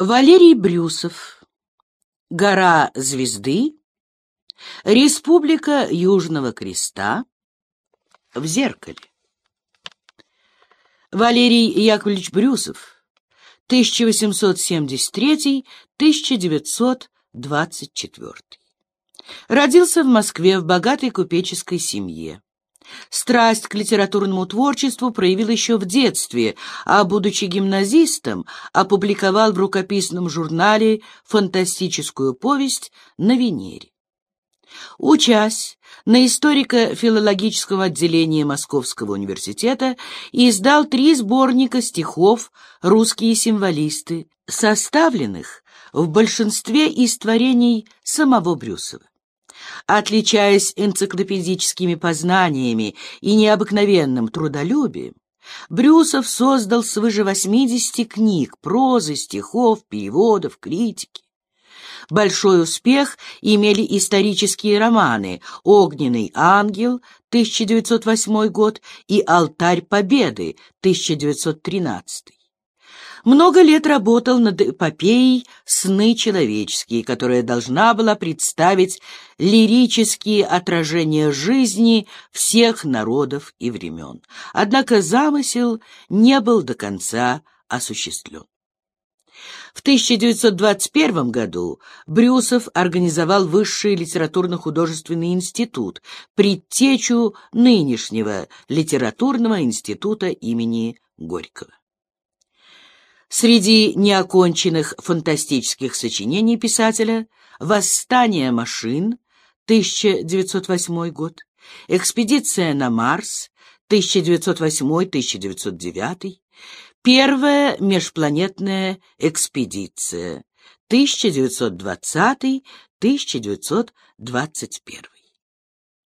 Валерий Брюсов. Гора звезды. Республика Южного Креста. В зеркале. Валерий Яковлевич Брюсов. 1873-1924. Родился в Москве в богатой купеческой семье. Страсть к литературному творчеству проявил еще в детстве, а, будучи гимназистом, опубликовал в рукописном журнале фантастическую повесть «На Венере». Учась на историко-филологическом отделении Московского университета, издал три сборника стихов «Русские символисты», составленных в большинстве из творений самого Брюсова. Отличаясь энциклопедическими познаниями и необыкновенным трудолюбием, Брюсов создал свыше 80 книг, прозы, стихов, переводов, критики. Большой успех имели исторические романы «Огненный ангел» 1908 год и «Алтарь Победы» 1913. Много лет работал над эпопеей «Сны человеческие», которая должна была представить лирические отражения жизни всех народов и времен. Однако замысел не был до конца осуществлен. В 1921 году Брюсов организовал Высший литературно-художественный институт, предтечу нынешнего литературного института имени Горького. Среди неоконченных фантастических сочинений писателя «Восстание машин» 1908 год, «Экспедиция на Марс» 1908-1909, Первая межпланетная экспедиция 1920-1921.